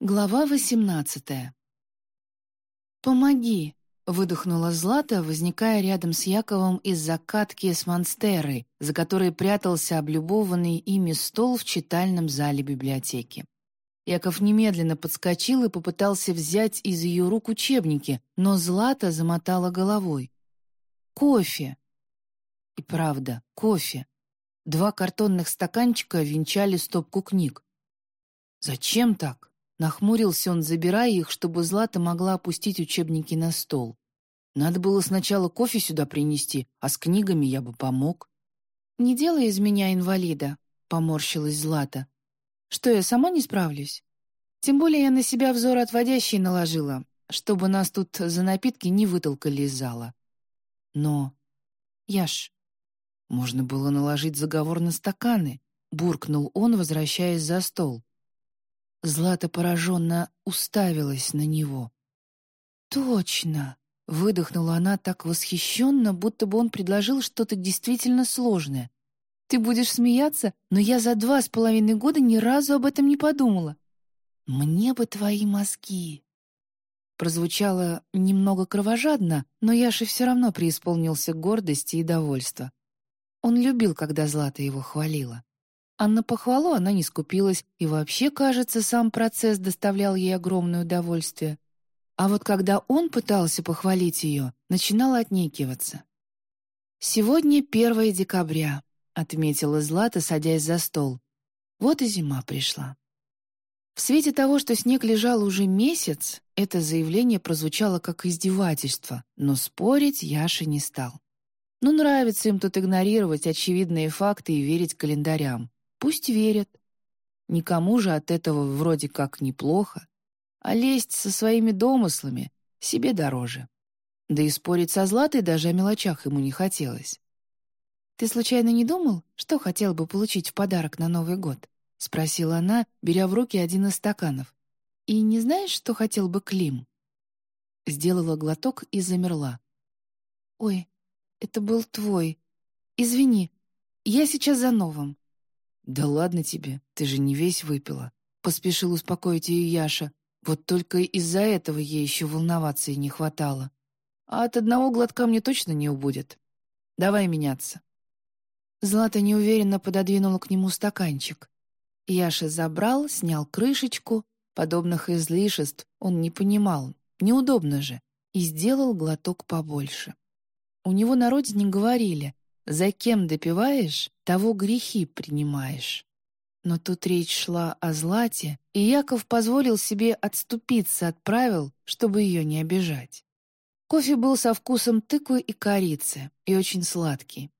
Глава восемнадцатая. «Помоги!» — выдохнула Злата, возникая рядом с Яковом из закатки с монстерой, за которой прятался облюбованный ими стол в читальном зале библиотеки. Яков немедленно подскочил и попытался взять из ее рук учебники, но Злата замотала головой. «Кофе!» И правда, кофе. Два картонных стаканчика венчали стопку книг. «Зачем так?» Нахмурился он, забирая их, чтобы Злата могла опустить учебники на стол. Надо было сначала кофе сюда принести, а с книгами я бы помог. «Не делай из меня инвалида», — поморщилась Злата. «Что, я сама не справлюсь? Тем более я на себя взор отводящий наложила, чтобы нас тут за напитки не вытолкали из зала. Но, Яш, можно было наложить заговор на стаканы», — буркнул он, возвращаясь за стол. Злата пораженно уставилась на него. «Точно!» — выдохнула она так восхищенно, будто бы он предложил что-то действительно сложное. «Ты будешь смеяться, но я за два с половиной года ни разу об этом не подумала. Мне бы твои мозги!» Прозвучало немного кровожадно, но Яше все равно преисполнился гордости и довольства. Он любил, когда Злата его хвалила. А на похвалу она не скупилась, и вообще, кажется, сам процесс доставлял ей огромное удовольствие. А вот когда он пытался похвалить ее, начинала отнекиваться. «Сегодня 1 декабря», — отметила Злата, садясь за стол. Вот и зима пришла. В свете того, что снег лежал уже месяц, это заявление прозвучало как издевательство, но спорить Яша не стал. Ну, нравится им тут игнорировать очевидные факты и верить календарям. Пусть верят. Никому же от этого вроде как неплохо. А лезть со своими домыслами себе дороже. Да и спорить со Златой даже о мелочах ему не хотелось. «Ты случайно не думал, что хотел бы получить в подарок на Новый год?» — спросила она, беря в руки один из стаканов. «И не знаешь, что хотел бы Клим?» Сделала глоток и замерла. «Ой, это был твой. Извини, я сейчас за новым. «Да ладно тебе, ты же не весь выпила», — поспешил успокоить ее Яша. Вот только из-за этого ей еще волноваться и не хватало. А от одного глотка мне точно не убудет. Давай меняться. Злата неуверенно пододвинула к нему стаканчик. Яша забрал, снял крышечку. Подобных излишеств он не понимал. Неудобно же. И сделал глоток побольше. У него на родине говорили, за кем допиваешь, того грехи принимаешь. Но тут речь шла о Злате, и Яков позволил себе отступиться от правил, чтобы ее не обижать. Кофе был со вкусом тыквы и корицы, и очень сладкий.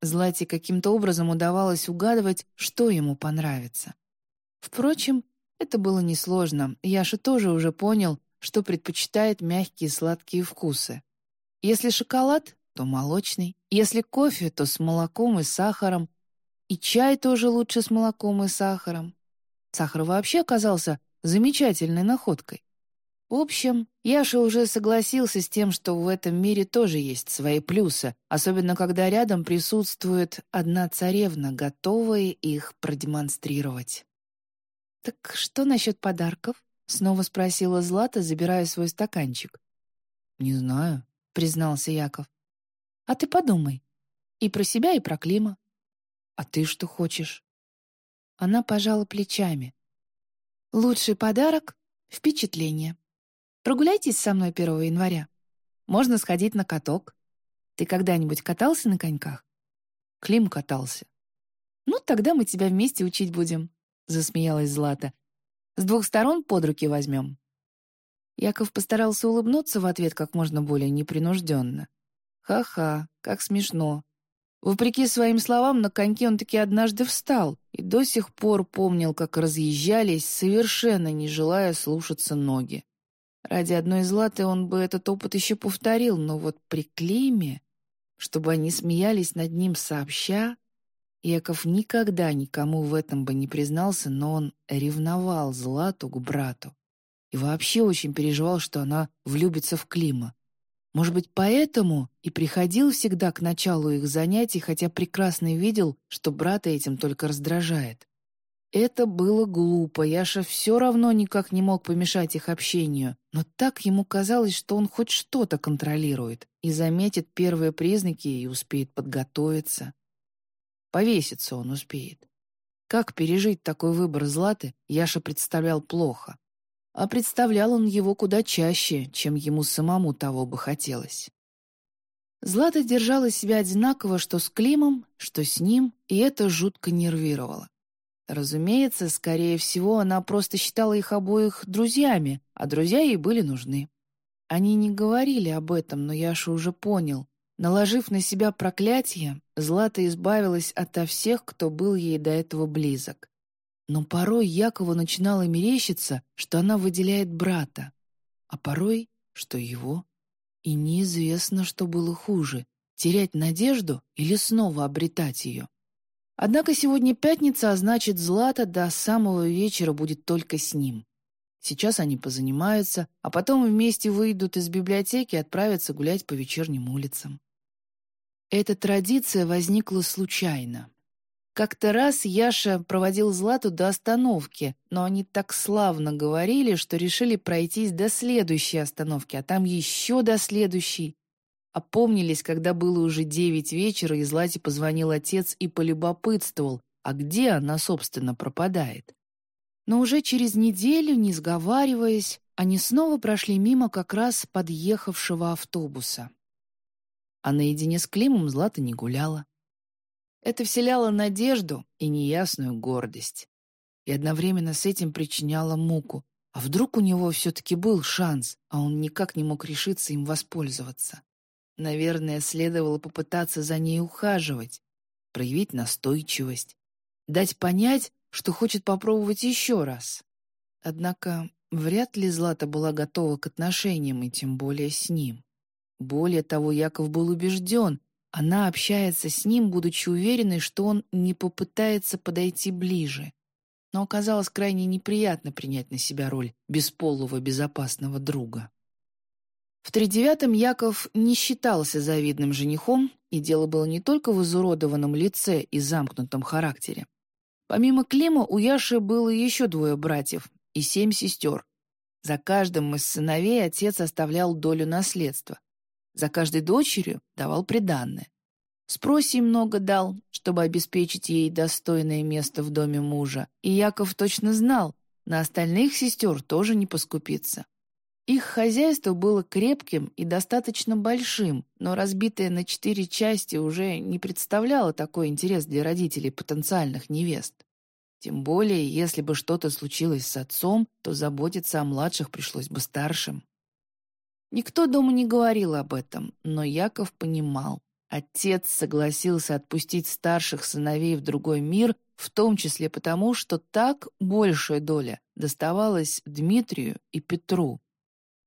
Злате каким-то образом удавалось угадывать, что ему понравится. Впрочем, это было несложно, Яша тоже уже понял, что предпочитает мягкие сладкие вкусы. Если шоколад, то молочный. Если кофе, то с молоком и сахаром. И чай тоже лучше с молоком и сахаром. Сахар вообще оказался замечательной находкой. В общем, Яша уже согласился с тем, что в этом мире тоже есть свои плюсы, особенно когда рядом присутствует одна царевна, готовая их продемонстрировать. «Так что насчет подарков?» — снова спросила Злата, забирая свой стаканчик. «Не знаю», — признался Яков. А ты подумай. И про себя, и про Клима. А ты что хочешь?» Она пожала плечами. «Лучший подарок — впечатление. Прогуляйтесь со мной 1 января. Можно сходить на каток. Ты когда-нибудь катался на коньках?» Клим катался. «Ну, тогда мы тебя вместе учить будем», — засмеялась Злата. «С двух сторон под руки возьмем». Яков постарался улыбнуться в ответ как можно более непринужденно. Ха-ха, как смешно. Вопреки своим словам, на коньке он таки однажды встал и до сих пор помнил, как разъезжались, совершенно не желая слушаться ноги. Ради одной златы он бы этот опыт еще повторил, но вот при Климе, чтобы они смеялись над ним сообща, Яков никогда никому в этом бы не признался, но он ревновал Злату к брату и вообще очень переживал, что она влюбится в Клима. Может быть, поэтому и приходил всегда к началу их занятий, хотя прекрасно видел, что брата этим только раздражает. Это было глупо, Яша все равно никак не мог помешать их общению, но так ему казалось, что он хоть что-то контролирует и заметит первые признаки и успеет подготовиться. Повеситься он успеет. Как пережить такой выбор Златы, Яша представлял плохо. А представлял он его куда чаще, чем ему самому того бы хотелось. Злата держала себя одинаково что с Климом, что с ним, и это жутко нервировало. Разумеется, скорее всего, она просто считала их обоих друзьями, а друзья ей были нужны. Они не говорили об этом, но Яша уже понял. Наложив на себя проклятие, Злата избавилась ото всех, кто был ей до этого близок. Но порой Якову начинало мерещиться, что она выделяет брата, а порой, что его. И неизвестно, что было хуже — терять надежду или снова обретать ее. Однако сегодня пятница, а значит, Злата до самого вечера будет только с ним. Сейчас они позанимаются, а потом вместе выйдут из библиотеки и отправятся гулять по вечерним улицам. Эта традиция возникла случайно. Как-то раз Яша проводил Злату до остановки, но они так славно говорили, что решили пройтись до следующей остановки, а там еще до следующей. Опомнились, когда было уже девять вечера, и Злате позвонил отец и полюбопытствовал, а где она, собственно, пропадает. Но уже через неделю, не сговариваясь, они снова прошли мимо как раз подъехавшего автобуса. А наедине с Климом Злата не гуляла. Это вселяло надежду и неясную гордость. И одновременно с этим причиняло муку. А вдруг у него все-таки был шанс, а он никак не мог решиться им воспользоваться? Наверное, следовало попытаться за ней ухаживать, проявить настойчивость, дать понять, что хочет попробовать еще раз. Однако вряд ли Злата была готова к отношениям, и тем более с ним. Более того, Яков был убежден, она общается с ним, будучи уверенной, что он не попытается подойти ближе. Но оказалось крайне неприятно принять на себя роль бесполого безопасного друга. В тридевятом Яков не считался завидным женихом, и дело было не только в изуродованном лице и замкнутом характере. Помимо Клима у Яши было еще двое братьев и семь сестер. За каждым из сыновей отец оставлял долю наследства. За каждой дочерью давал приданное. Спроси много дал, чтобы обеспечить ей достойное место в доме мужа, и Яков точно знал, на остальных сестер тоже не поскупится. Их хозяйство было крепким и достаточно большим, но разбитое на четыре части уже не представляло такой интерес для родителей потенциальных невест. Тем более, если бы что-то случилось с отцом, то заботиться о младших пришлось бы старшим. Никто дома не говорил об этом, но Яков понимал. Отец согласился отпустить старших сыновей в другой мир, в том числе потому, что так большая доля доставалась Дмитрию и Петру.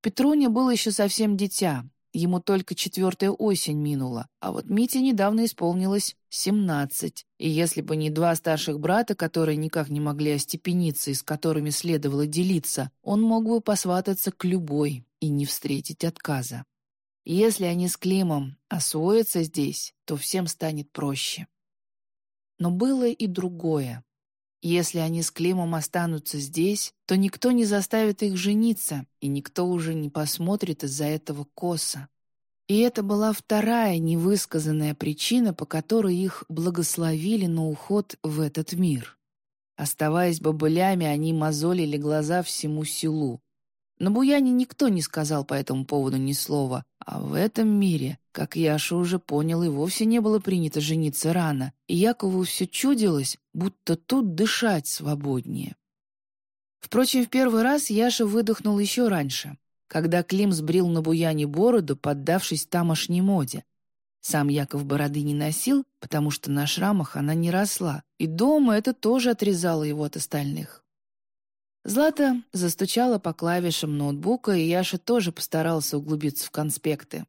Петруне был еще совсем дитя, ему только четвертая осень минула, а вот Мите недавно исполнилось семнадцать, и если бы не два старших брата, которые никак не могли остепениться и с которыми следовало делиться, он мог бы посвататься к любой, и не встретить отказа. Если они с Климом освоятся здесь, то всем станет проще. Но было и другое. Если они с Климом останутся здесь, то никто не заставит их жениться, и никто уже не посмотрит из-за этого косо. И это была вторая невысказанная причина, по которой их благословили на уход в этот мир. Оставаясь бобылями, они мозолили глаза всему селу, на Буяне никто не сказал по этому поводу ни слова, а в этом мире, как Яша уже понял, и вовсе не было принято жениться рано, и Якову все чудилось, будто тут дышать свободнее. Впрочем, в первый раз Яша выдохнул еще раньше, когда Клим сбрил на Буяне бороду, поддавшись тамошней моде. Сам Яков бороды не носил, потому что на шрамах она не росла, и дома это тоже отрезало его от остальных. Злата застучала по клавишам ноутбука, и Яша тоже постарался углубиться в конспекты.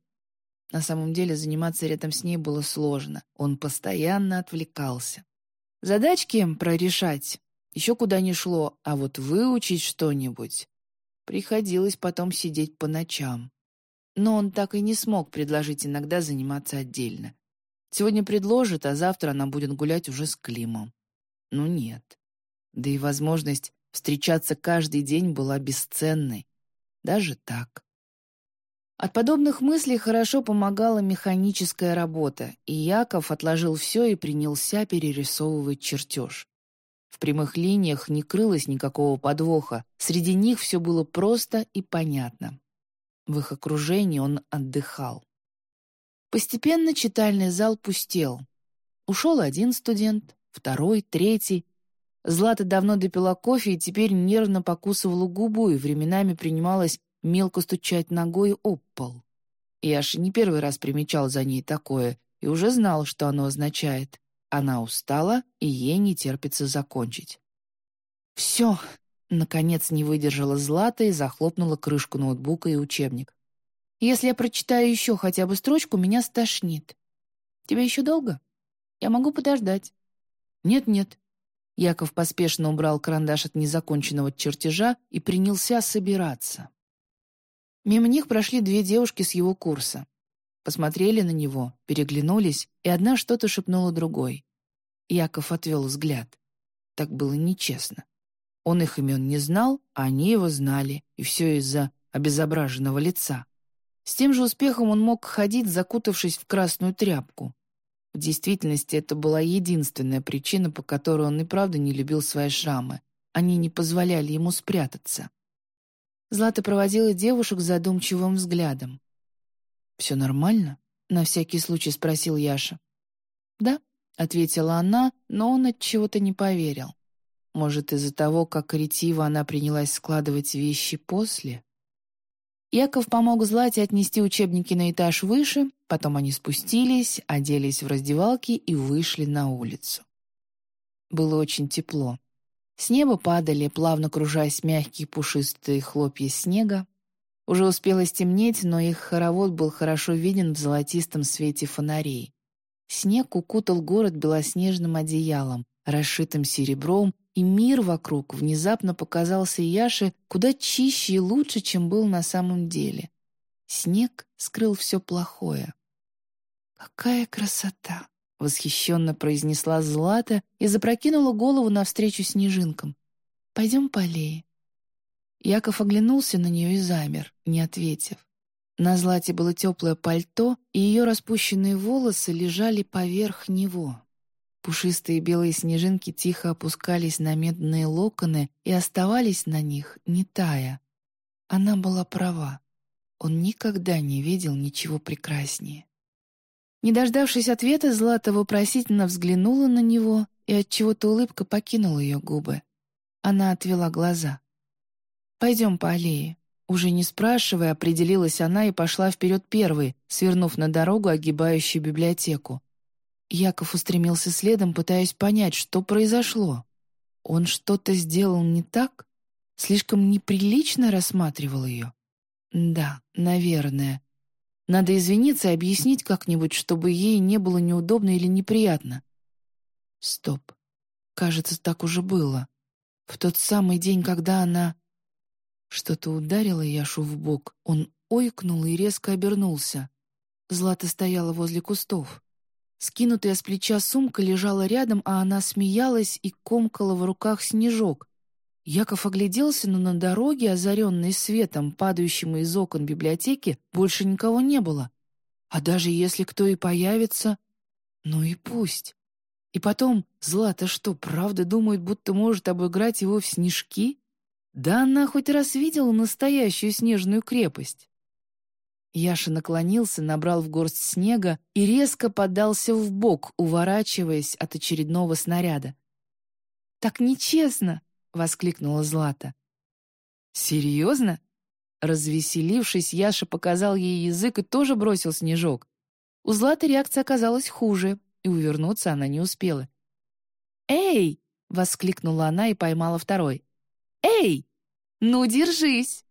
На самом деле заниматься рядом с ней было сложно. Он постоянно отвлекался. Задачки прорешать еще куда ни шло, а вот выучить что-нибудь приходилось потом сидеть по ночам. Но он так и не смог предложить иногда заниматься отдельно. Сегодня предложит, а завтра она будет гулять уже с Климом. Ну нет. да и возможность встречаться каждый день была бесценной. Даже так. От подобных мыслей хорошо помогала механическая работа, и Яков отложил все и принялся перерисовывать чертеж. В прямых линиях не крылось никакого подвоха, среди них все было просто и понятно. В их окружении он отдыхал. Постепенно читальный зал пустел. Ушел один студент, второй, третий. Злата давно допила кофе и теперь нервно покусывала губу и временами принималась мелко стучать ногой об пол. Яша не первый раз примечал за ней такое и уже знал, что оно означает. Она устала, и ей не терпится закончить. «Все!» — наконец не выдержала Злата и захлопнула крышку ноутбука и учебник. «Если я прочитаю еще хотя бы строчку, меня стошнит. Тебе еще долго? Я могу подождать». «Нет-нет». Яков поспешно убрал карандаш от незаконченного чертежа и принялся собираться. Мимо них прошли две девушки с его курса. Посмотрели на него, переглянулись, и одна что-то шепнула другой. Яков отвел взгляд. Так было нечестно. Он их имен не знал, а они его знали, и все из-за обезображенного лица. С тем же успехом он мог ходить, закутавшись в красную тряпку. В действительности это была единственная причина, по которой он и правда не любил свои шрамы. Они не позволяли ему спрятаться. Злата проводила девушек задумчивым взглядом. «Все нормально?» — на всякий случай спросил Яша. «Да», — ответила она, но он от чего-то не поверил. Может, из-за того, как ретиво она принялась складывать вещи после? Яков помог Злате отнести учебники на этаж выше, потом они спустились, оделись в раздевалки и вышли на улицу. Было очень тепло. С неба падали, плавно кружась мягкие пушистые хлопья снега, уже успело стемнеть, но их хоровод был хорошо виден в золотистом свете фонарей. Снег укутал город белоснежным одеялом, расшитым серебром, и мир вокруг внезапно показался Яше куда чище и лучше, чем был на самом деле. Снег скрыл все плохое. «Какая красота!» — восхищенно произнесла Злата и запрокинула голову навстречу снежинкам. «Пойдем по аллее». Яков оглянулся на нее и замер, не ответив. На Злате было теплое пальто, и ее распущенные волосы лежали поверх него. Пушистые белые снежинки тихо опускались на медные локоны и оставались на них, не тая. Она была права. Он никогда не видел ничего прекраснее. Не дождавшись ответа, Злата вопросительно взглянула на него, и отчего-то улыбка покинула ее губы. Она отвела глаза. «Пойдем по аллее». Уже не спрашивая, определилась она и пошла вперед первой, свернув на дорогу, огибающую библиотеку. Яков устремился следом, пытаясь понять, что произошло. Он что-то сделал не так? Слишком неприлично рассматривал ее? Да, наверное. Надо извиниться и объяснить как-нибудь, чтобы ей не было неудобно или неприятно. Стоп. Кажется, так уже было. В тот самый день, когда она... Что-то ударило Яшу в бок. Он ойкнул и резко обернулся. Злата стояла возле кустов. Скинутая с плеча сумка лежала рядом, а она смеялась и комкала в руках снежок. Яков огляделся, но на дороге, озаренной светом, падающим из окон библиотеки, больше никого не было. А даже если кто и появится, ну и пусть. И потом, Злата что, правда думает, будто может обыграть его в снежки? Да она хоть раз видела настоящую снежную крепость. Яша наклонился, набрал в горсть снега и резко подался в бок, уворачиваясь от очередного снаряда. «Так нечестно!» — воскликнула Злата. «Серьезно?» Развеселившись, Яша показал ей язык и тоже бросил снежок. У Златы реакция оказалась хуже, и увернуться она не успела. «Эй!» — воскликнула она и поймала второй. «Эй! Ну, держись!»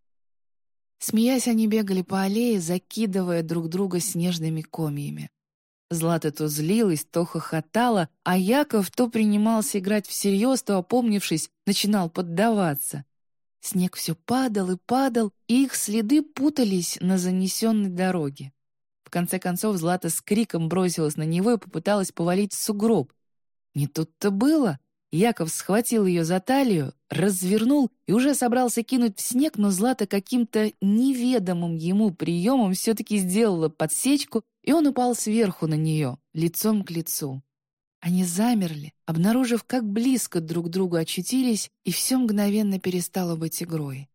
Смеясь, они бегали по аллее, закидывая друг друга снежными комьями. Злата то злилась, то хохотала, а Яков то принимался играть всерьез, то, опомнившись, начинал поддаваться. Снег все падал и падал, и их следы путались на занесенной дороге. В конце концов Злата с криком бросилась на него и попыталась повалить сугроб. Не тут-то было. Яков схватил ее за талию, развернул и уже собрался кинуть в снег, но Злата каким-то неведомым ему приемом все-таки сделала подсечку, и он упал сверху на нее, лицом к лицу. Они замерли, обнаружив, как близко друг к другу очутились, и все мгновенно перестало быть игрой.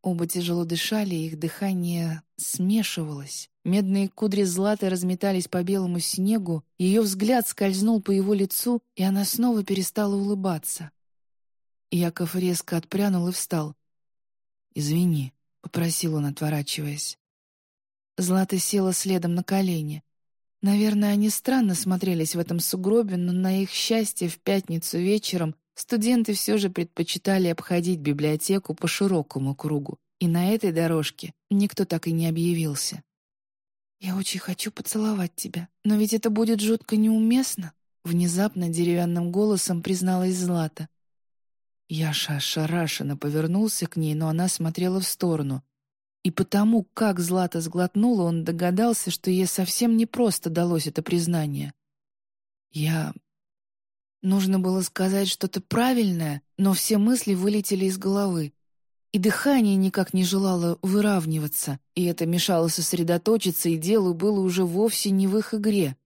Оба тяжело дышали, их дыхание смешивалось. Медные кудри Златы разметались по белому снегу, ее взгляд скользнул по его лицу, и она снова перестала улыбаться. Яков резко отпрянул и встал. «Извини», — попросил он, отворачиваясь. Злата села следом на колени. Наверное, они странно смотрелись в этом сугробе, но на их счастье в пятницу вечером студенты все же предпочитали обходить библиотеку по широкому кругу, и на этой дорожке никто так и не объявился. «Я очень хочу поцеловать тебя, но ведь это будет жутко неуместно», внезапно деревянным голосом призналась Злата. Яша ошарашенно повернулся к ней, но она смотрела в сторону. И потому, как Злата сглотнула, он догадался, что ей совсем непросто далось это признание. «Я...» Нужно было сказать что-то правильное, но все мысли вылетели из головы. И дыхание никак не желало выравниваться, и это мешало сосредоточиться, и делу было уже вовсе не в их игре.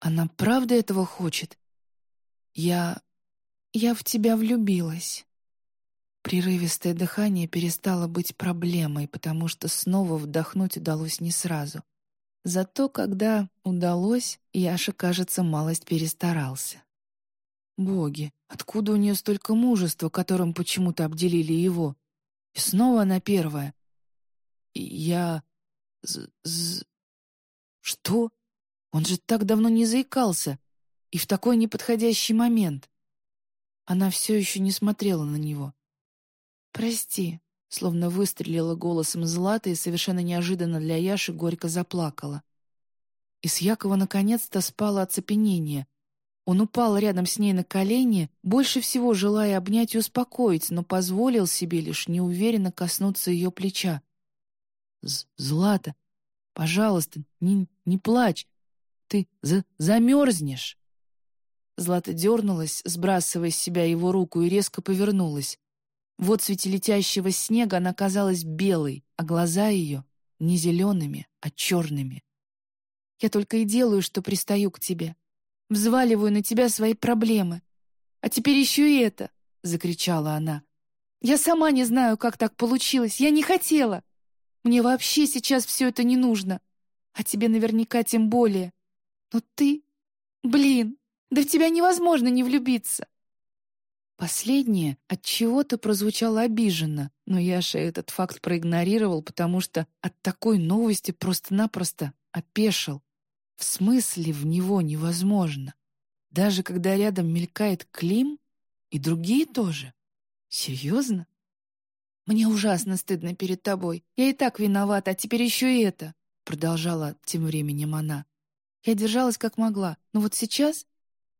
Она правда этого хочет? Я... я в тебя влюбилась. Прерывистое дыхание перестало быть проблемой, потому что снова вдохнуть удалось не сразу. Зато, когда удалось, Яша, кажется, малость перестарался. Боги, откуда у нее столько мужества, которым почему-то обделили его? И снова она первая. Я... З -з... Что? Он же так давно не заикался. И в такой неподходящий момент. Она все еще не смотрела на него. «Прости», — словно выстрелила голосом Злата и совершенно неожиданно для Яши горько заплакала. И с Якова наконец-то спало оцепенение, он упал рядом с ней на колени, больше всего желая обнять и успокоить, но позволил себе лишь неуверенно коснуться ее плеча. «Злата, пожалуйста, не, не плачь. Ты за замерзнешь!» Злата дернулась, сбрасывая с себя его руку, и резко повернулась. В отсвете летящего снега она казалась белой, а глаза ее — не зелеными, а черными. «Я только и делаю, что пристаю к тебе», взваливаю на тебя свои проблемы. А теперь еще и это!» — закричала она. «Я сама не знаю, как так получилось. Я не хотела. Мне вообще сейчас все это не нужно. А тебе наверняка тем более. Но ты... Блин, да в тебя невозможно не влюбиться!» Последнее от чего-то прозвучало обиженно, но Яша этот факт проигнорировал, потому что от такой новости просто-напросто опешил. В смысле в него невозможно? Даже когда рядом мелькает Клим? И другие тоже? Серьезно? «Мне ужасно стыдно перед тобой. Я и так виновата, а теперь еще и это», — продолжала тем временем она. Я держалась как могла, но вот сейчас...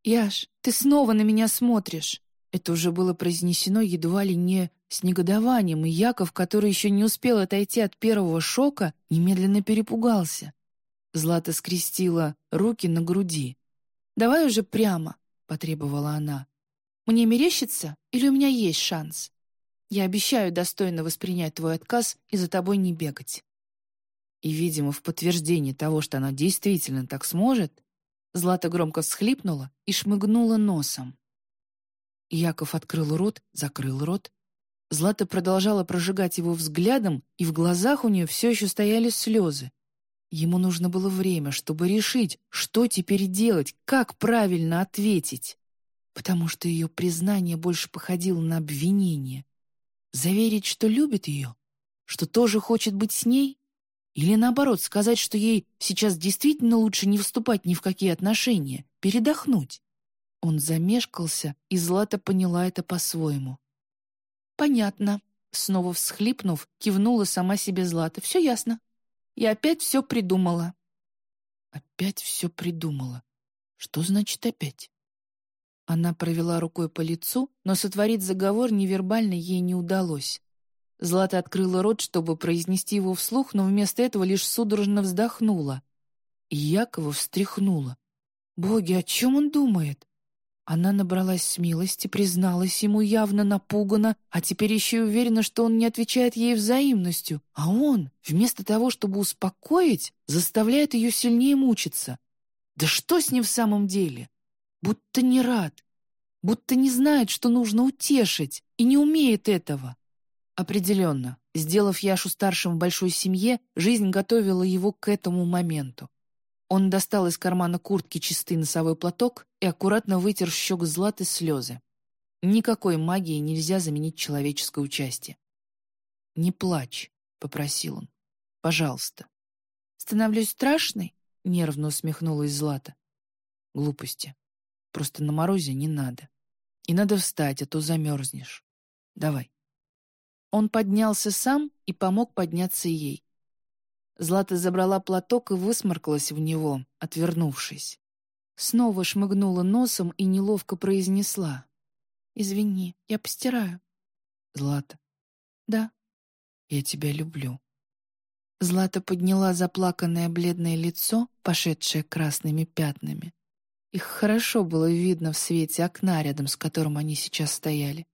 «Яш, ты снова на меня смотришь!» Это уже было произнесено едва ли не с негодованием, и Яков, который еще не успел отойти от первого шока, немедленно перепугался. Злата скрестила руки на груди. «Давай уже прямо», — потребовала она. «Мне мерещится или у меня есть шанс? Я обещаю достойно воспринять твой отказ и за тобой не бегать». И, видимо, в подтверждение того, что она действительно так сможет, Злата громко всхлипнула и шмыгнула носом. Яков открыл рот, закрыл рот. Злата продолжала прожигать его взглядом, и в глазах у нее все еще стояли слезы. Ему нужно было время, чтобы решить, что теперь делать, как правильно ответить. Потому что ее признание больше походило на обвинение. Заверить, что любит ее? Что тоже хочет быть с ней? Или наоборот, сказать, что ей сейчас действительно лучше не вступать ни в какие отношения, передохнуть? Он замешкался, и Злата поняла это по-своему. «Понятно», — снова всхлипнув, кивнула сама себе Злата. «Все ясно. Я опять все придумала». «Опять все придумала? Что значит опять?» Она провела рукой по лицу, но сотворить заговор невербально ей не удалось. Злата открыла рот, чтобы произнести его вслух, но вместо этого лишь судорожно вздохнула. И Якова встряхнула. «Боги, о чем он думает?» Она набралась смелости, призналась ему явно напугана, а теперь еще и уверена, что он не отвечает ей взаимностью. А он, вместо того, чтобы успокоить, заставляет ее сильнее мучиться. Да что с ним в самом деле? Будто не рад, будто не знает, что нужно утешить, и не умеет этого. Определенно, сделав Яшу старшим в большой семье, жизнь готовила его к этому моменту. Он достал из кармана куртки чистый носовой платок и аккуратно вытер щек Златы слезы. Никакой магии нельзя заменить человеческое участие. «Не плачь», — попросил он. «Пожалуйста». «Становлюсь страшной?» — нервно усмехнулась Злата. «Глупости. Просто на морозе не надо. И надо встать, а то замерзнешь. Давай». Он поднялся сам и помог подняться ей. Злата забрала платок и высморкалась в него, отвернувшись. Снова шмыгнула носом и неловко произнесла. «Извини, я постираю». «Злата». «Да». «Я тебя люблю». Злата подняла заплаканное бледное лицо, пошедшее красными пятнами. Их хорошо было видно в свете окна, рядом с которым они сейчас стояли.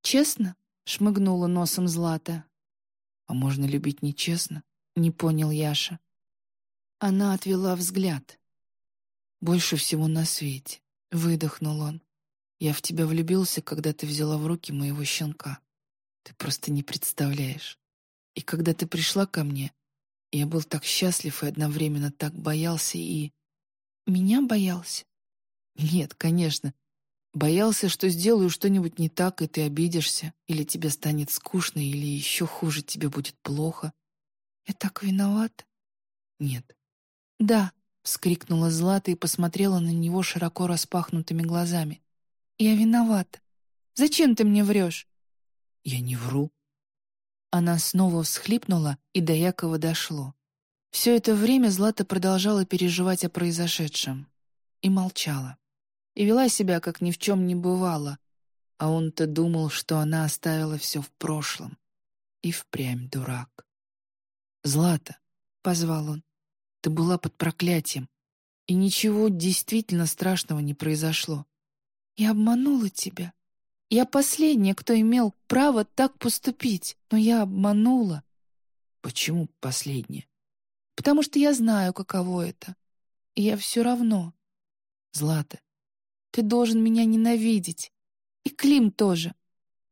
«Честно?» — шмыгнула носом Злата. «А можно любить нечестно?» — не понял Яша. Она отвела взгляд. «Больше всего на свете», — выдохнул он. «Я в тебя влюбился, когда ты взяла в руки моего щенка. Ты просто не представляешь. И когда ты пришла ко мне, я был так счастлив и одновременно так боялся и...» «Меня боялся?» «Нет, конечно. Боялся, что сделаю что-нибудь не так, и ты обидишься, или тебе станет скучно, или еще хуже, тебе будет плохо. «Я так виноват?» «Нет». «Да», — вскрикнула Злата и посмотрела на него широко распахнутыми глазами. «Я виновата. Зачем ты мне врешь?» «Я не вру». Она снова всхлипнула, и до Якова дошло. Все это время Злата продолжала переживать о произошедшем. И молчала. И вела себя, как ни в чем не бывало. А он-то думал, что она оставила все в прошлом. И впрямь дурак. «Злата», — позвал он, — «ты была под проклятием, и ничего действительно страшного не произошло. Я обманула тебя. Я последняя, кто имел право так поступить, но я обманула». «Почему последняя?» «Потому что я знаю, каково это. И я все равно». «Злата, ты должен меня ненавидеть. И Клим тоже.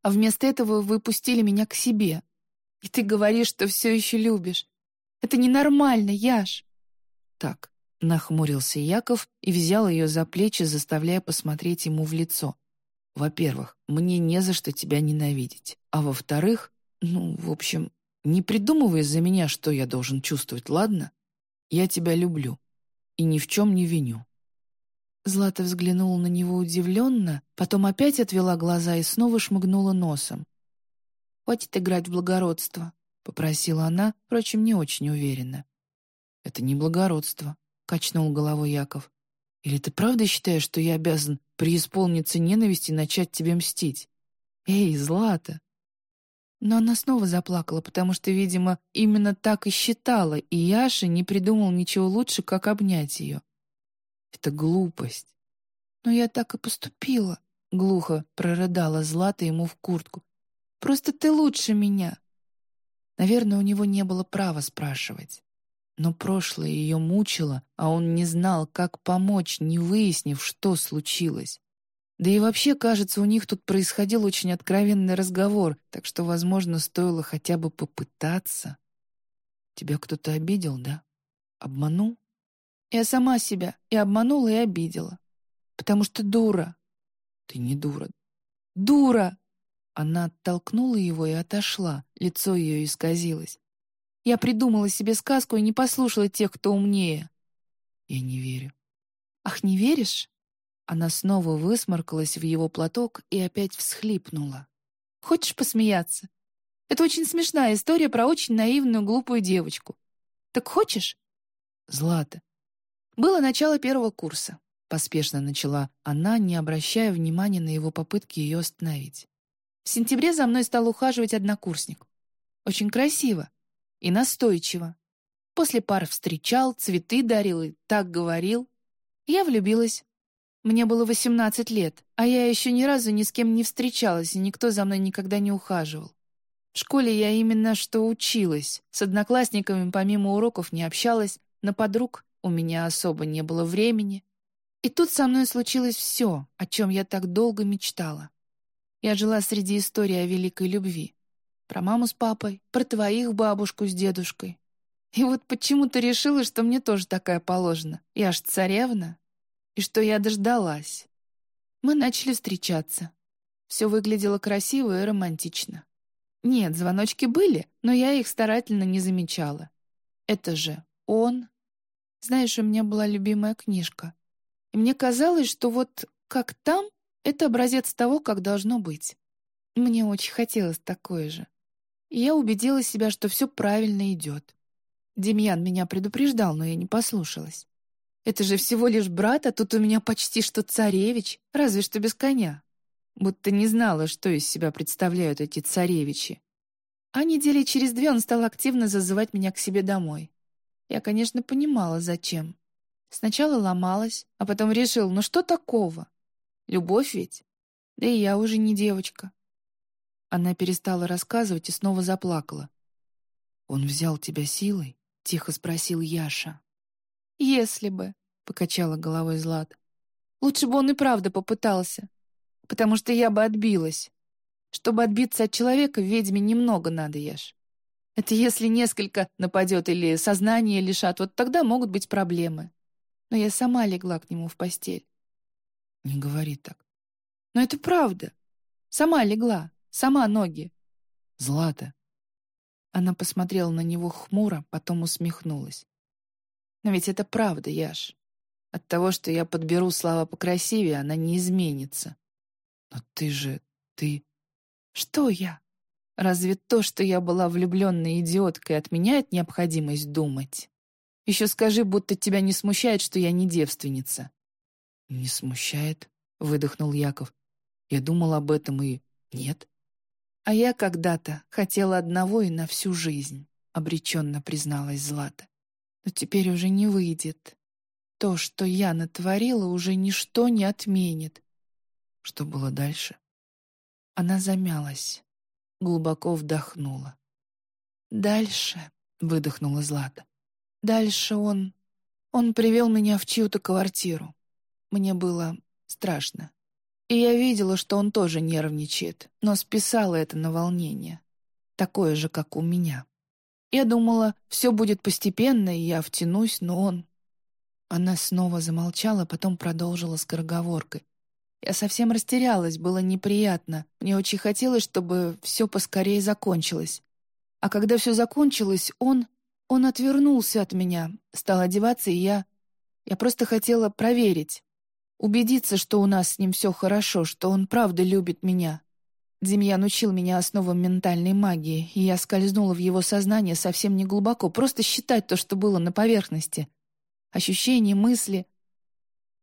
А вместо этого вы пустили меня к себе. И ты говоришь, что все еще любишь. Это ненормально, Яш!» «Так», — нахмурился Яков и взял ее за плечи, заставляя посмотреть ему в лицо. «Во-первых, мне не за что тебя ненавидеть. А во-вторых, ну, в общем, не придумывай за меня, что я должен чувствовать, ладно? Я тебя люблю и ни в чем не виню». Злата взглянула на него удивленно, потом опять отвела глаза и снова шмыгнула носом. «Хватит играть в благородство», — попросила она, впрочем, не очень уверенно. «Это не благородство», — качнул головой Яков. «Или ты правда считаешь, что я обязан преисполниться ненависти и начать тебе мстить? Эй, Злата!» Но она снова заплакала, потому что, видимо, именно так и считала, и Яша не придумал ничего лучше, как обнять ее. «Это глупость». «Но я так и поступила», — глухо прорыдала Злата ему в куртку. Просто ты лучше меня». Наверное, у него не было права спрашивать. Но прошлое ее мучило, а он не знал, как помочь, не выяснив, что случилось. Да и вообще, кажется, у них тут происходил очень откровенный разговор, так что, возможно, стоило хотя бы попытаться. Тебя кто-то обидел, да? Обманул? Я сама себя и обманула, и обидела. Потому что дура. Ты не дура. Дура! Она оттолкнула его и отошла, лицо ее исказилось. «Я придумала себе сказку и не послушала тех, кто умнее». «Я не верю». «Ах, не веришь?» Она снова высморкалась в его платок и опять всхлипнула. «Хочешь посмеяться? Это очень смешная история про очень наивную глупую девочку. Так хочешь?» «Злата». Было начало первого курса. Поспешно начала она, не обращая внимания на его попытки ее остановить. В сентябре за мной стал ухаживать однокурсник. Очень красиво и настойчиво. После пар встречал, цветы дарил и так говорил. Я влюбилась. Мне было 18 лет, а я еще ни разу ни с кем не встречалась, и никто за мной никогда не ухаживал. В школе я именно что училась, с одноклассниками помимо уроков не общалась, на подруг у меня особо не было времени. И тут со мной случилось все, о чем я так долго мечтала. Я жила среди историй о великой любви. Про маму с папой, про твоих бабушку с дедушкой. И вот почему-то решила, что мне тоже такая положена. Я ж царевна. И что я дождалась. Мы начали встречаться. Все выглядело красиво и романтично. Нет, звоночки были, но я их старательно не замечала. Это же он. Знаешь, у меня была любимая книжка. И мне казалось, что вот как там, это образец того, как должно быть. Мне очень хотелось такое же. И я убедила себя, что все правильно идет. Демьян меня предупреждал, но я не послушалась. Это же всего лишь брат, а тут у меня почти что царевич, разве что без коня. Будто не знала, что из себя представляют эти царевичи. А недели через две он стал активно зазывать меня к себе домой. Я, конечно, понимала, зачем. Сначала ломалась, а потом решил, ну что такого? Любовь ведь? Да и я уже не девочка. Она перестала рассказывать и снова заплакала. «Он взял тебя силой?» — тихо спросил Яша. «Если бы», — покачала головой Злат. «Лучше бы он и правда попытался, потому что я бы отбилась. Чтобы отбиться от человека, ведьме немного надо, Яш. Это если несколько нападет или сознание лишат, вот тогда могут быть проблемы. Но я сама легла к нему в постель. Не говори так. Но это правда. Сама легла, сама ноги. Злата. Она посмотрела на него хмуро, потом усмехнулась. Но ведь это правда, Яш. От того, что я подберу слова покрасивее, она не изменится. Но ты же... ты... Что я? Разве то, что я была влюбленной идиоткой, отменяет необходимость думать? Еще скажи, будто тебя не смущает, что я не девственница». «Не смущает», — выдохнул Яков. «Я думал об этом и... нет». «А я когда-то хотела одного и на всю жизнь», — обреченно призналась Злата. «Но теперь уже не выйдет. То, что я натворила, уже ничто не отменит». Что было дальше? Она замялась, глубоко вдохнула. «Дальше», — выдохнула Злата. Дальше он... Он привел меня в чью-то квартиру. Мне было страшно. И я видела, что он тоже нервничает, но списала это на волнение. Такое же, как у меня. Я думала, все будет постепенно, и я втянусь, но он... Она снова замолчала, потом продолжила скороговоркой. Я совсем растерялась, было неприятно. Мне очень хотелось, чтобы все поскорее закончилось. А когда все закончилось, он... Он отвернулся от меня, стал одеваться, и я... Я просто хотела проверить, убедиться, что у нас с ним все хорошо, что он правда любит меня. Демьян учил меня основам ментальной магии, и я скользнула в его сознание совсем не глубоко, просто считать то, что было на поверхности. Ощущения, мысли.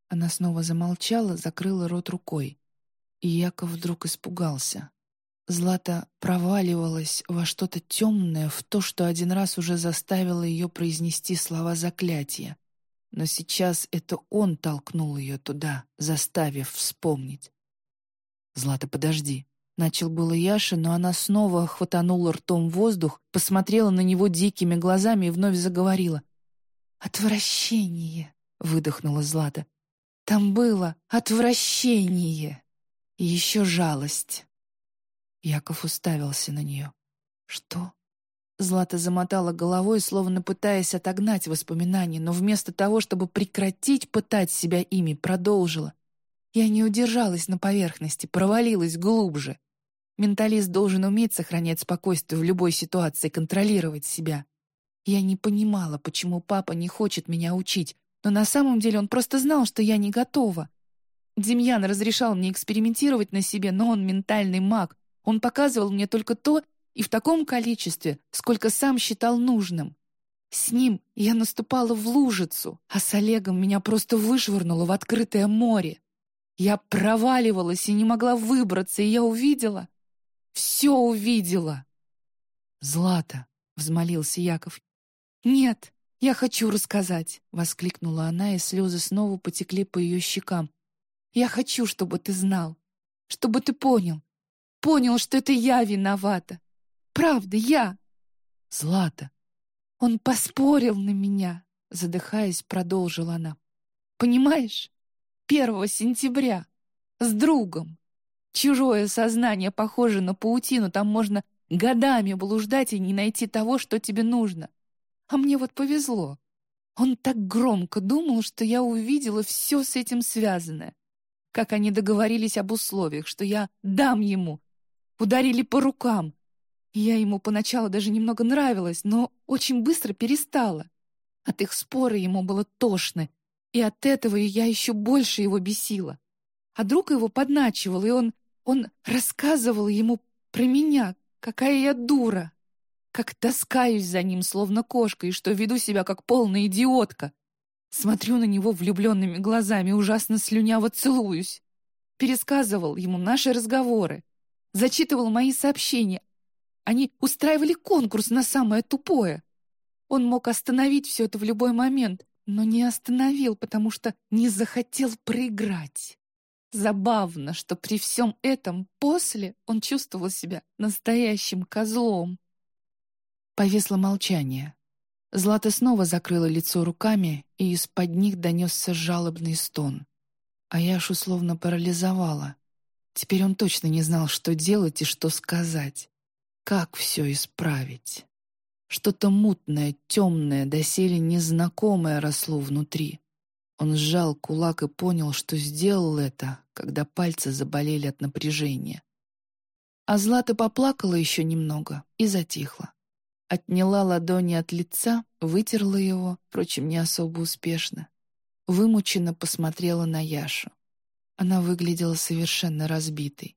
Она снова замолчала, закрыла рот рукой. И Яков вдруг испугался. Злата проваливалась во что-то темное, в то, что один раз уже заставило ее произнести слова заклятия. Но сейчас это он толкнул ее туда, заставив вспомнить. «Злата, подожди», Начал было Яша, но она снова охватанула ртом воздух, посмотрела на него дикими глазами и вновь заговорила. «Отвращение!» — выдохнула Злата. «Там было отвращение! И еще жалость!» Яков уставился на нее. «Что?» Злата замотала головой, словно пытаясь отогнать воспоминания, но вместо того, чтобы прекратить пытать себя ими, продолжила. Я не удержалась на поверхности, провалилась глубже. Менталист должен уметь сохранять спокойствие в любой ситуации, контролировать себя. Я не понимала, почему папа не хочет меня учить, но на самом деле он просто знал, что я не готова. Демьян разрешал мне экспериментировать на себе, но он ментальный маг, он показывал мне только то и в таком количестве, сколько сам считал нужным. С ним я наступала в лужицу, а с Олегом меня просто вышвырнуло в открытое море. Я проваливалась и не могла выбраться, и я увидела... Все увидела. «Злата», — взмолился Яков. «Нет, я хочу рассказать», — воскликнула она, и слезы снова потекли по ее щекам. Я хочу, чтобы ты знал, чтобы ты понял, понял, что это я виновата. Правда, я. Злата. Он поспорил на меня, задыхаясь, продолжила она. Понимаешь? Первого сентября. С другом. Чужое сознание похоже на паутину, там можно годами блуждать и не найти того, что тебе нужно. А мне вот повезло. Он так громко думал, что я увидела все с этим связанное. Как они договорились об условиях, что я дам ему. Ударили по рукам. Я ему поначалу даже немного нравилась, но очень быстро перестала. От их спора ему было тошно, и от этого я еще больше его бесила. А друг его подначивал, и он, он рассказывал ему про меня, какая я дура, как таскаюсь за ним, словно кошка, и что веду себя как полная идиотка. Смотрю на него влюбленными глазами, ужасно слюняво целуюсь. Пересказывал ему наши разговоры, зачитывал мои сообщения. Они устраивали конкурс на самое тупое. Он мог остановить все это в любой момент, но не остановил, потому что не захотел проиграть. Забавно, что при всем этом после он чувствовал себя настоящим козлом. Повесло молчание. Злата снова закрыла лицо руками, и из-под них донесся жалобный стон. А Яшу словно парализовала. Теперь он точно не знал, что делать и что сказать. Как все исправить? Что-то мутное, темное, доселе незнакомое росло внутри. Он сжал кулак и понял, что сделал это, когда пальцы заболели от напряжения. А Злата поплакала еще немного и затихла отняла ладони от лица, вытерла его, впрочем, не особо успешно. Вымученно посмотрела на Яшу. Она выглядела совершенно разбитой.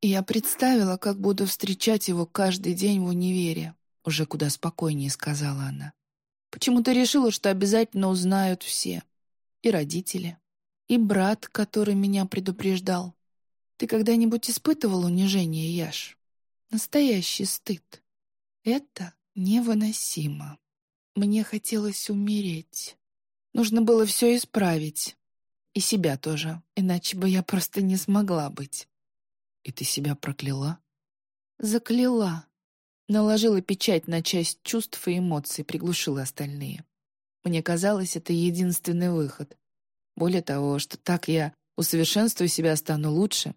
И я представила, как буду встречать его каждый день в универе, уже куда спокойнее сказала она. Почему-то решила, что обязательно узнают все. И родители, и брат, который меня предупреждал. Ты когда-нибудь испытывал унижение, Яш? Настоящий стыд. Это невыносимо. Мне хотелось умереть. Нужно было все исправить. И себя тоже, иначе бы я просто не смогла быть. И ты себя прокляла? Закляла. Наложила печать на часть чувств и эмоций, приглушила остальные. Мне казалось, это единственный выход. Более того, что так я усовершенствую себя, стану лучше.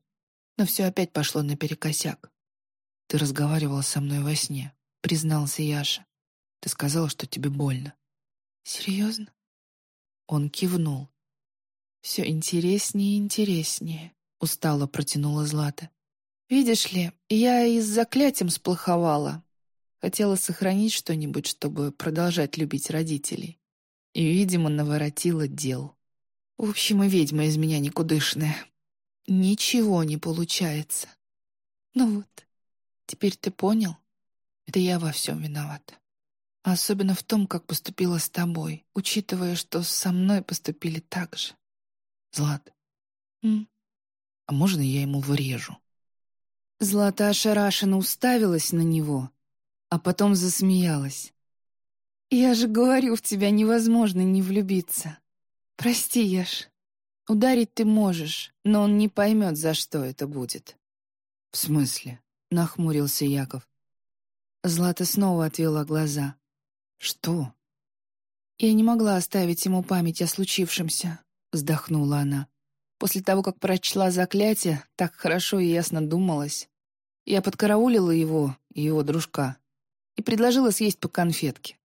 Но все опять пошло наперекосяк. Ты разговаривала со мной во сне. — признался Яша. «Ты сказала, что тебе больно». «Серьезно?» Он кивнул. «Все интереснее и интереснее», — устало протянула Злата. «Видишь ли, я и с заклятием сплоховала. Хотела сохранить что-нибудь, чтобы продолжать любить родителей. И, видимо, наворотила дел. В общем, и ведьма из меня никудышная. Ничего не получается. Ну вот, теперь ты понял?» Это я во всем виновата. Особенно в том, как поступила с тобой, учитывая, что со мной поступили так же. Злат, М? а можно я ему врежу? Злата ошарашенно уставилась на него, а потом засмеялась. «Я же говорю, в тебя невозможно не влюбиться. Прости, Яш. Ударить ты можешь, но он не поймет, за что это будет». «В смысле?» — нахмурился Яков. Злата снова отвела глаза. «Что?» «Я не могла оставить ему память о случившемся», — вздохнула она. «После того, как прочла заклятие, так хорошо и ясно думалось. Я подкараулила его и его дружка и предложила съесть по конфетке.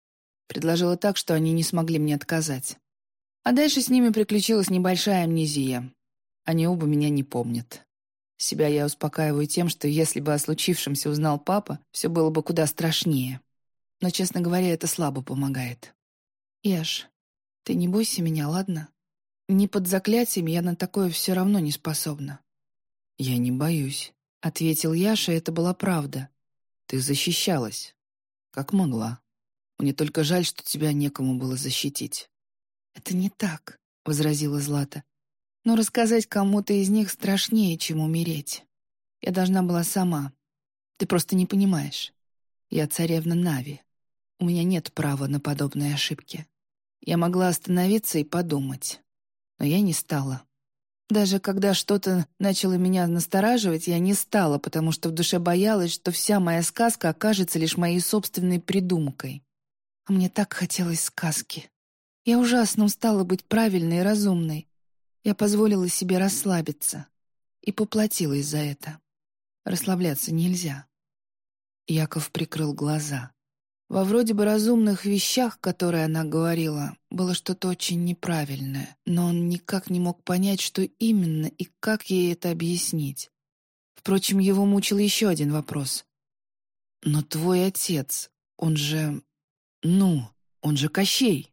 Предложила так, что они не смогли мне отказать. А дальше с ними приключилась небольшая амнезия. Они оба меня не помнят. Себя я успокаиваю тем, что если бы о случившемся узнал папа, все было бы куда страшнее. Но, честно говоря, это слабо помогает. Яш, ты не бойся меня, ладно? Не под заклятиями я на такое все равно не способна. Я не боюсь, — ответил Яша, это была правда. Ты защищалась. Как могла. Мне только жаль, что тебя некому было защитить. «Это не так», — возразила Злата. Но рассказать кому-то из них страшнее, чем умереть. Я должна была сама. Ты просто не понимаешь. Я царевна Нави. У меня нет права на подобные ошибки. Я могла остановиться и подумать. Но я не стала. Даже когда что-то начало меня настораживать, я не стала, потому что в душе боялась, что вся моя сказка окажется лишь моей собственной придумкой. А мне так хотелось сказки. Я ужасно устала быть правильной и разумной. Я позволила себе расслабиться и поплатилась за это. Расслабляться нельзя. Яков прикрыл глаза. Во вроде бы разумных вещах, которые она говорила, было что-то очень неправильное, но он никак не мог понять, что именно и как ей это объяснить. Впрочем, его мучил еще один вопрос. «Но твой отец, он же... ну, он же Кощей.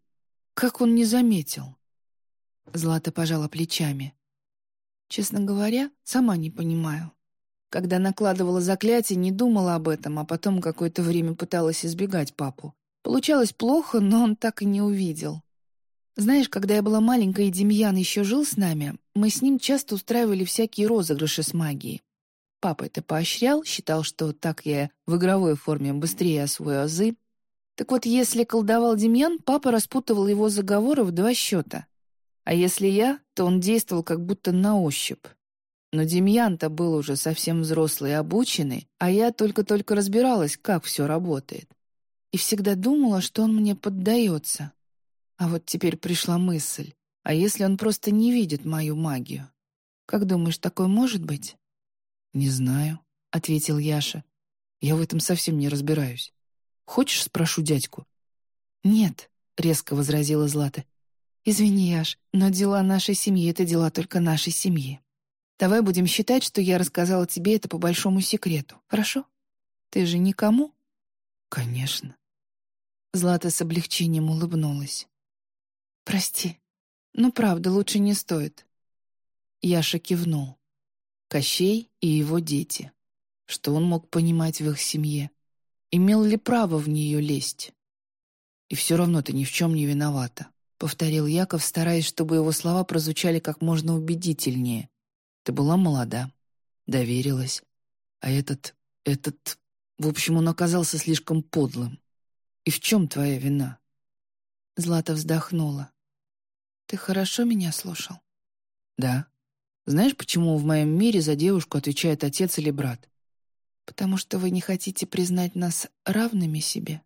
Как он не заметил?» Злата пожала плечами. «Честно говоря, сама не понимаю. Когда накладывала заклятие, не думала об этом, а потом какое-то время пыталась избегать папу. Получалось плохо, но он так и не увидел. Знаешь, когда я была маленькая и Демьян еще жил с нами, мы с ним часто устраивали всякие розыгрыши с магией. Папа это поощрял, считал, что так я в игровой форме быстрее освою азы. Так вот, если колдовал Демьян, папа распутывал его заговоры в два счета. А если я, то он действовал как будто на ощупь. Но Демьян-то был уже совсем взрослый и обученный, а я только-только разбиралась, как все работает. И всегда думала, что он мне поддается. А вот теперь пришла мысль, а если он просто не видит мою магию? Как думаешь, такое может быть? «Не знаю», — ответил Яша. «Я в этом совсем не разбираюсь. Хочешь, спрошу дядьку?» «Нет», — резко возразила Злата. «Извини, Яш, но дела нашей семьи — это дела только нашей семьи. Давай будем считать, что я рассказала тебе это по большому секрету, хорошо? Ты же никому?» «Конечно». Злата с облегчением улыбнулась. «Прости. Ну, правда, лучше не стоит». Яша кивнул. Кощей и его дети. Что он мог понимать в их семье? Имел ли право в нее лезть? «И все равно ты ни в чем не виновата», — повторил Яков, стараясь, чтобы его слова прозвучали как можно убедительнее. Ты была молода, доверилась. А этот, этот... В общем, он оказался слишком подлым. И в чем твоя вина?» Злата вздохнула. «Ты хорошо меня слушал?» «Да. Знаешь, почему в моем мире за девушку отвечает отец или брат?» «Потому что вы не хотите признать нас равными себе?»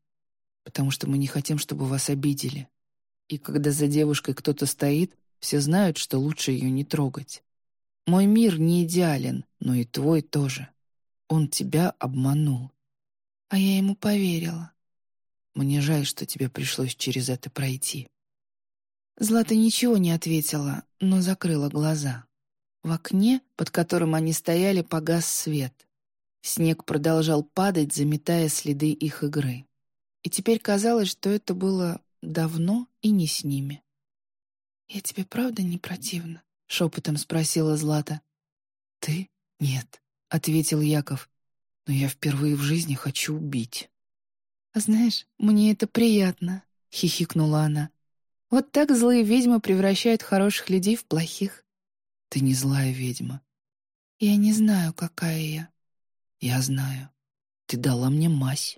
«Потому что мы не хотим, чтобы вас обидели. И когда за девушкой кто-то стоит, все знают, что лучше ее не трогать. Мой мир не идеален, но и твой тоже. Он тебя обманул. А я ему поверила. Мне жаль, что тебе пришлось через это пройти. Злата ничего не ответила, но закрыла глаза. В окне, под которым они стояли, погас свет. Снег продолжал падать, заметая следы их игры. И теперь казалось, что это было давно и не с ними. «Я тебе правда не противна?» — шепотом спросила Злата. «Ты? Нет», — ответил Яков. «Но я впервые в жизни хочу убить». «А «Знаешь, мне это приятно», — хихикнула она. «Вот так злые ведьмы превращают хороших людей в плохих». «Ты не злая ведьма». «Я не знаю, какая я». «Я знаю. Ты дала мне мазь».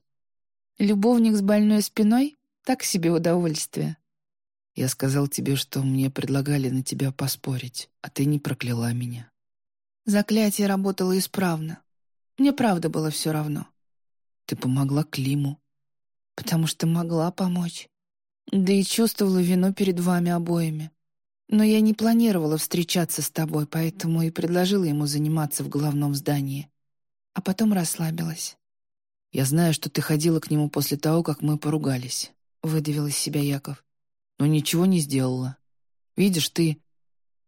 «Любовник с больной спиной? Так себе удовольствие». Я сказал тебе, что мне предлагали на тебя поспорить, а ты не прокляла меня. Заклятие работало исправно. Мне правда было все равно. Ты помогла Климу. Потому что могла помочь. Да и чувствовала вину перед вами обоими. Но я не планировала встречаться с тобой, поэтому и предложила ему заниматься в головном здании. А потом расслабилась. «Я знаю, что ты ходила к нему после того, как мы поругались», — выдавил из себя Яков но ничего не сделала. Видишь, ты...»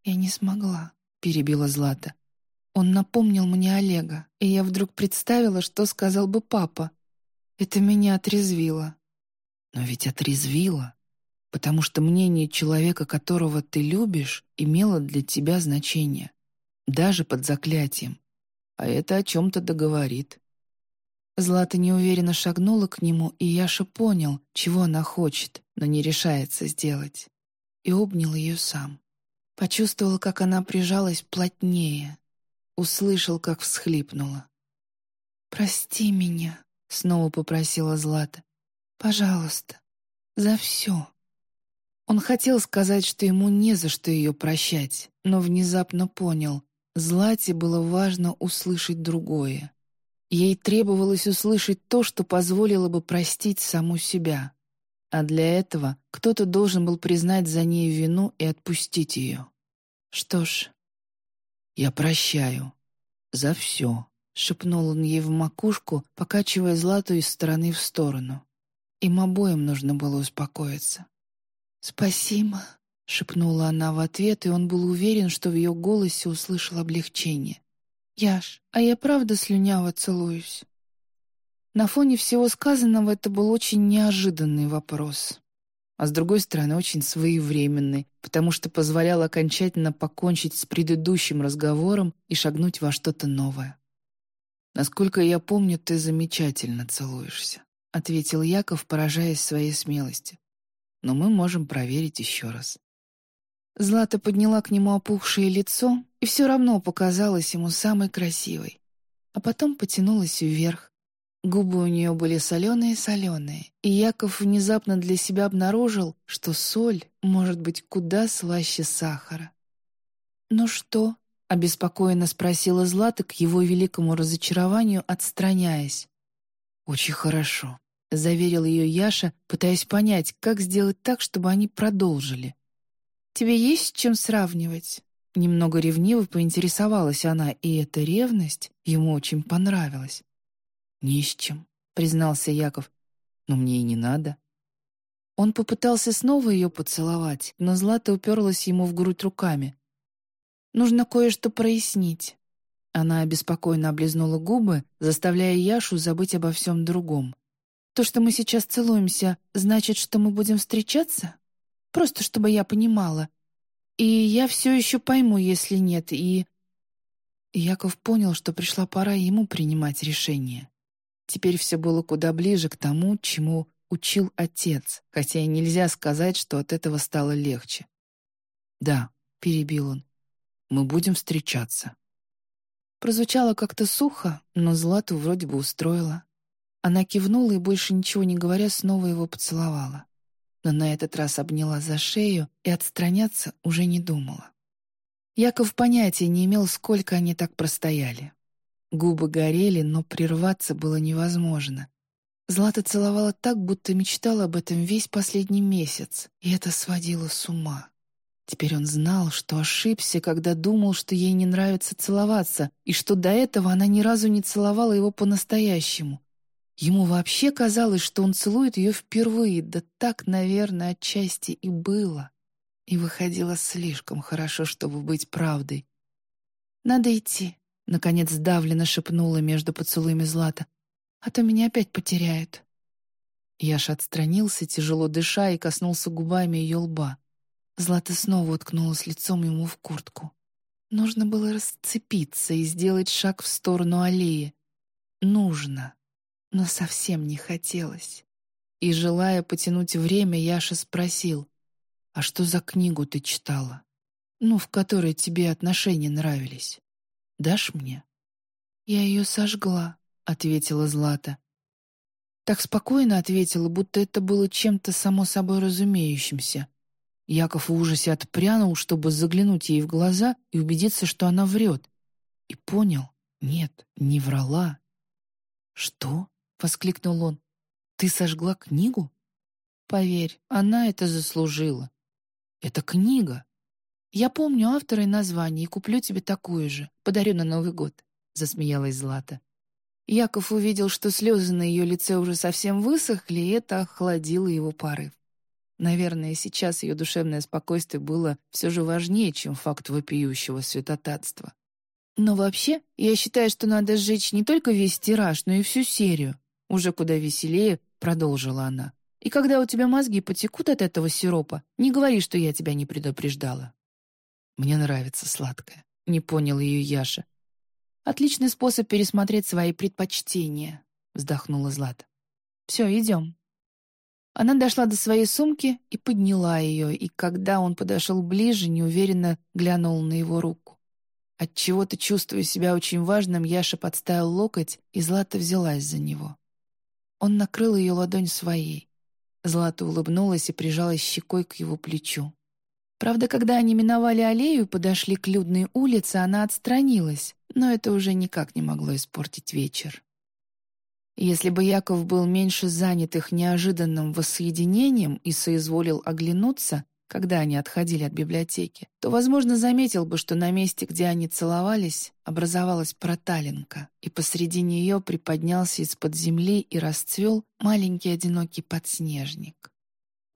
«Я не смогла», — перебила Злата. Он напомнил мне Олега, и я вдруг представила, что сказал бы папа. Это меня отрезвило. Но ведь отрезвило, потому что мнение человека, которого ты любишь, имело для тебя значение, даже под заклятием. А это о чем-то договорит. Злата неуверенно шагнула к нему, и Яша понял, чего она хочет, но не решается сделать. И обнял ее сам. Почувствовал, как она прижалась плотнее. Услышал, как всхлипнула. «Прости меня», — снова попросила Злата. «Пожалуйста, за все». Он хотел сказать, что ему не за что ее прощать, но внезапно понял, Злате было важно услышать другое. Ей требовалось услышать то, что позволило бы простить саму себя. А для этого кто-то должен был признать за ней вину и отпустить ее. Что ж, я прощаю. За все, — шепнул он ей в макушку, покачивая Злату из стороны в сторону. Им обоим нужно было успокоиться. «Спасибо», — шепнула она в ответ, и он был уверен, что в ее голосе услышал облегчение. «Яш, а я правда слюняво целуюсь?» На фоне всего сказанного это был очень неожиданный вопрос. А с другой стороны, очень своевременный, потому что позволял окончательно покончить с предыдущим разговором и шагнуть во что-то новое. «Насколько я помню, ты замечательно целуешься», — ответил Яков, поражаясь своей смелости. «Но мы можем проверить еще раз». Злата подняла к нему опухшее лицо и все равно показалась ему самой красивой. А потом потянулась вверх. Губы у нее были соленые-соленые, и Яков внезапно для себя обнаружил, что соль может быть куда слаще сахара. «Ну что?» — обеспокоенно спросила Злата к его великому разочарованию, отстраняясь. «Очень хорошо», — заверил ее Яша, пытаясь понять, как сделать так, чтобы они продолжили. «Тебе есть с чем сравнивать?» Немного ревниво поинтересовалась она, и эта ревность ему очень понравилась. «Ни с чем», — признался Яков. «Но мне и не надо». Он попытался снова ее поцеловать, но Злата уперлась ему в грудь руками. «Нужно кое-что прояснить». Она обеспокоенно облизнула губы, заставляя Яшу забыть обо всем другом. «То, что мы сейчас целуемся, значит, что мы будем встречаться?» Просто чтобы я понимала. И я все еще пойму, если нет, и...» Яков понял, что пришла пора ему принимать решение. Теперь все было куда ближе к тому, чему учил отец, хотя и нельзя сказать, что от этого стало легче. «Да», — перебил он, — «мы будем встречаться». Прозвучало как-то сухо, но Злату вроде бы устроило. Она кивнула и, больше ничего не говоря, снова его поцеловала но на этот раз обняла за шею и отстраняться уже не думала. Яков понятия не имел, сколько они так простояли. Губы горели, но прерваться было невозможно. Злата целовала так, будто мечтала об этом весь последний месяц, и это сводило с ума. Теперь он знал, что ошибся, когда думал, что ей не нравится целоваться, и что до этого она ни разу не целовала его по-настоящему, Ему вообще казалось, что он целует ее впервые, да так, наверное, отчасти и было. И выходило слишком хорошо, чтобы быть правдой. «Надо идти», — наконец давленно шепнула между поцелуями Злата. «А то меня опять потеряют». Яша отстранился, тяжело дыша, и коснулся губами ее лба. Злата снова уткнулась лицом ему в куртку. Нужно было расцепиться и сделать шаг в сторону аллеи. Нужно но совсем не хотелось. И, желая потянуть время, Яша спросил, «А что за книгу ты читала? Ну, в которой тебе отношения нравились. Дашь мне?» «Я ее сожгла», — ответила Злата. Так спокойно ответила, будто это было чем-то само собой разумеющимся. Яков в ужасе отпрянул, чтобы заглянуть ей в глаза и убедиться, что она врет. И понял, нет, не врала. «Что?» — воскликнул он. «Ты сожгла книгу?» «Поверь, она это заслужила». «Это книга». «Я помню автора и название и куплю тебе такую же. Подарю на Новый год», — засмеялась Злата. Яков увидел, что слезы на ее лице уже совсем высохли, и это охладило его порыв. Наверное, сейчас ее душевное спокойствие было все же важнее, чем факт вопиющего святотатства. Но вообще, я считаю, что надо сжечь не только весь тираж, но и всю серию. Уже куда веселее продолжила она. «И когда у тебя мозги потекут от этого сиропа, не говори, что я тебя не предупреждала». «Мне нравится сладкое», — не понял ее Яша. «Отличный способ пересмотреть свои предпочтения», — вздохнула Злата. «Все, идем». Она дошла до своей сумки и подняла ее, и когда он подошел ближе, неуверенно глянул на его руку. Отчего-то, чувствуя себя очень важным, Яша подставил локоть, и Злата взялась за него. Он накрыл ее ладонь своей. Злата улыбнулась и прижалась щекой к его плечу. Правда, когда они миновали аллею и подошли к людной улице, она отстранилась, но это уже никак не могло испортить вечер. Если бы Яков был меньше занят их неожиданным воссоединением и соизволил оглянуться, когда они отходили от библиотеки, то, возможно, заметил бы, что на месте, где они целовались, образовалась проталинка, и посреди нее приподнялся из-под земли и расцвел маленький одинокий подснежник.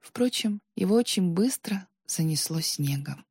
Впрочем, его очень быстро занесло снегом.